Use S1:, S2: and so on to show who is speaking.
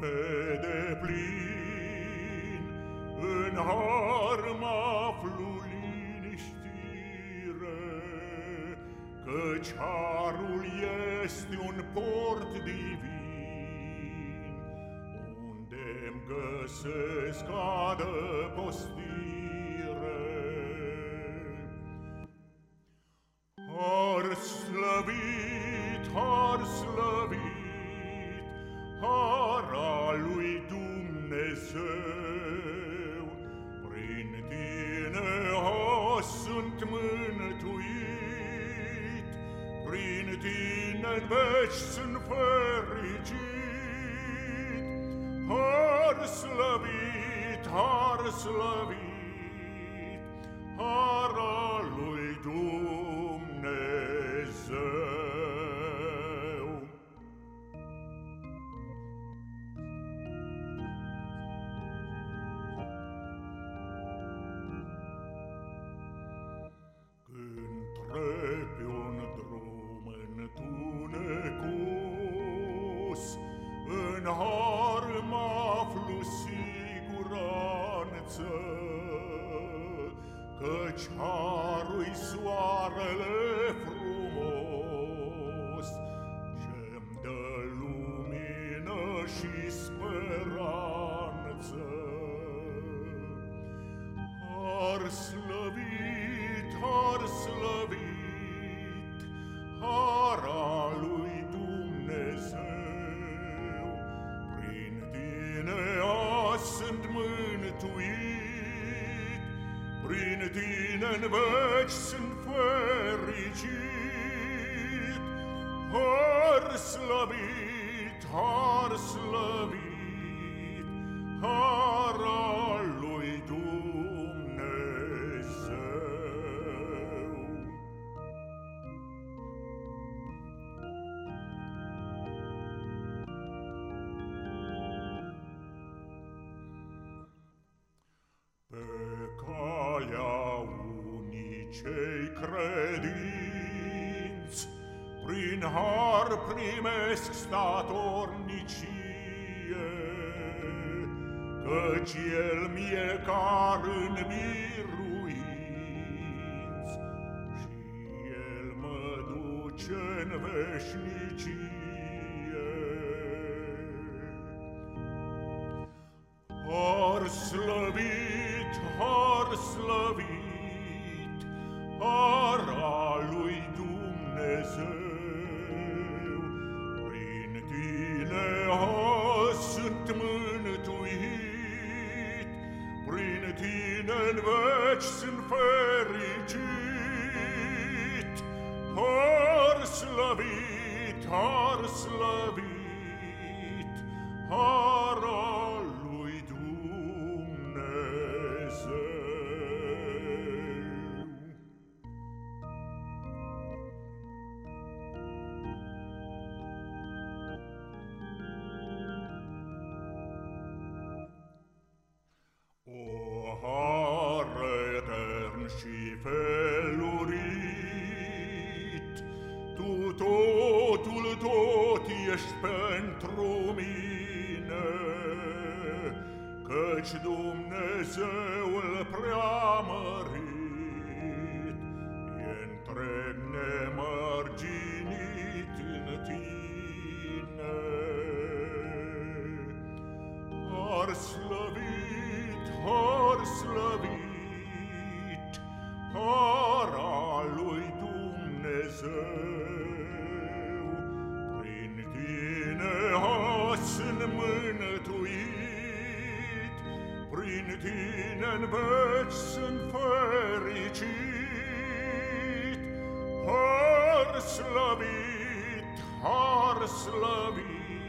S1: pe deplin în har mă liniștire, căci harul este un port divin, unde-mi găsesc adăpostire. tine veci sunt fericit, har slăvit, har slăvit, în har mă aflu siguranță, căci harul-i soarele frumos, ce-mi dă lumină și speranță. Har dinen veç sunt fericit, har slăvit, har slăvit, har slăvit. credinți, prin har primesc statornicie, căci el mie car în miruinți, și el mă duce în veșnicie. Or slăvit în veci sunt fericit, Har slăvit, har slăvit, har Tu totul tot ești pentru mine, Căci Dumnezeul preamărit E întreg in tinen vecsen fericit har slavit har slavit.